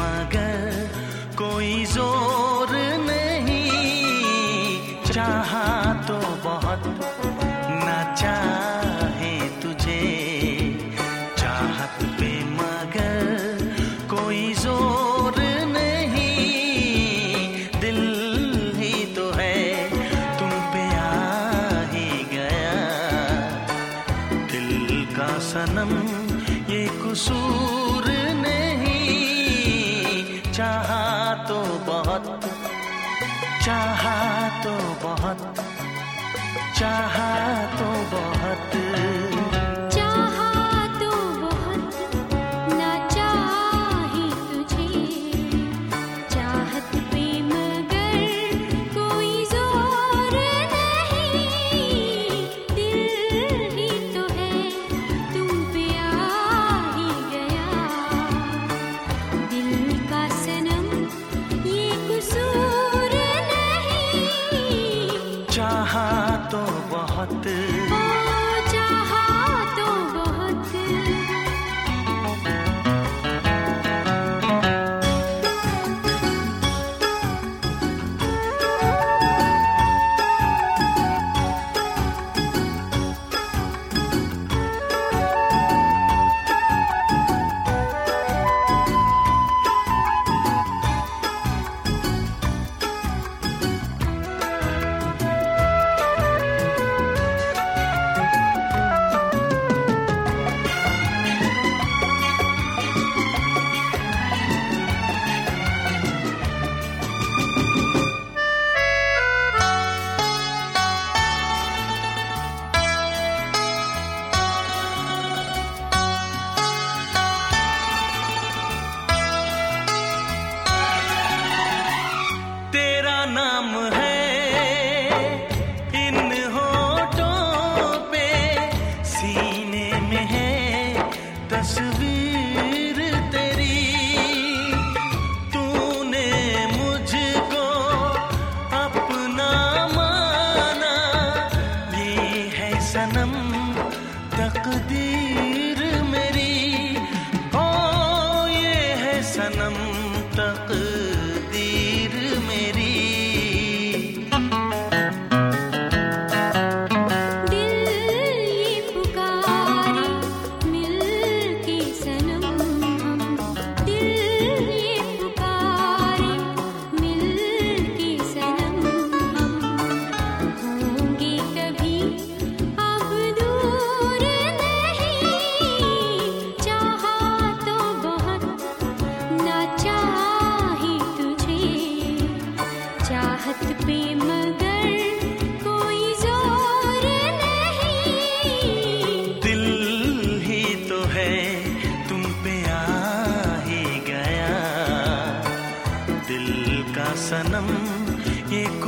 मगर कोई ज़ोर नहीं। चाहा तो बहुत, न चाहे तुझे। चाहत पे मगर कोई ज़ोर नहीं। दिल ही तो है, तुम पे आ ही गया। दिल का सनम, ये कुसूर चाहा तो बहुत चाहा तो बहुत चाहा तो बहुत। to be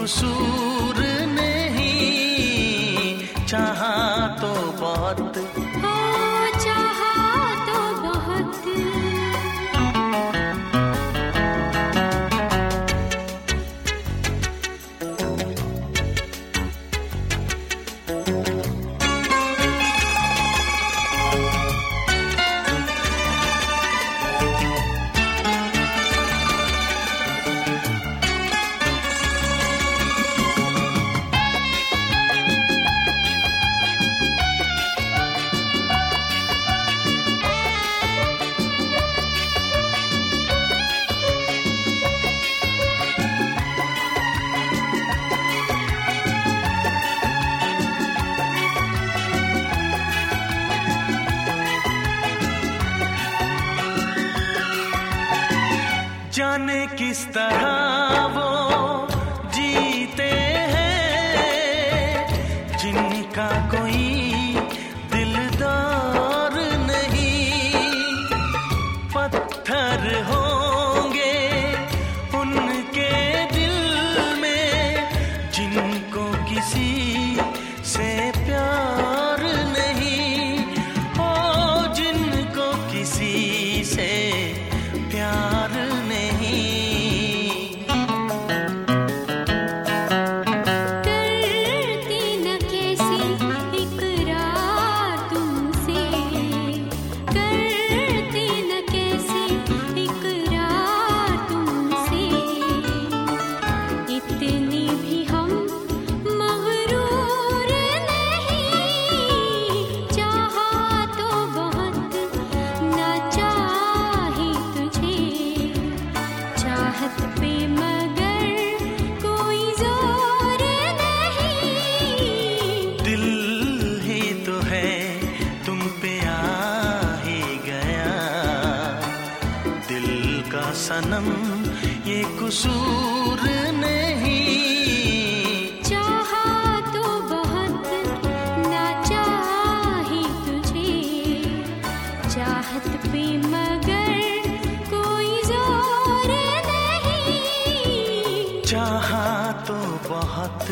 kusur किस तरह सनम ये कसूर नहीं। चाहा तो बहुत ना चाही तुझे। चाहत पे मगर कोई ज़ोर नहीं। चाहा तो बहुत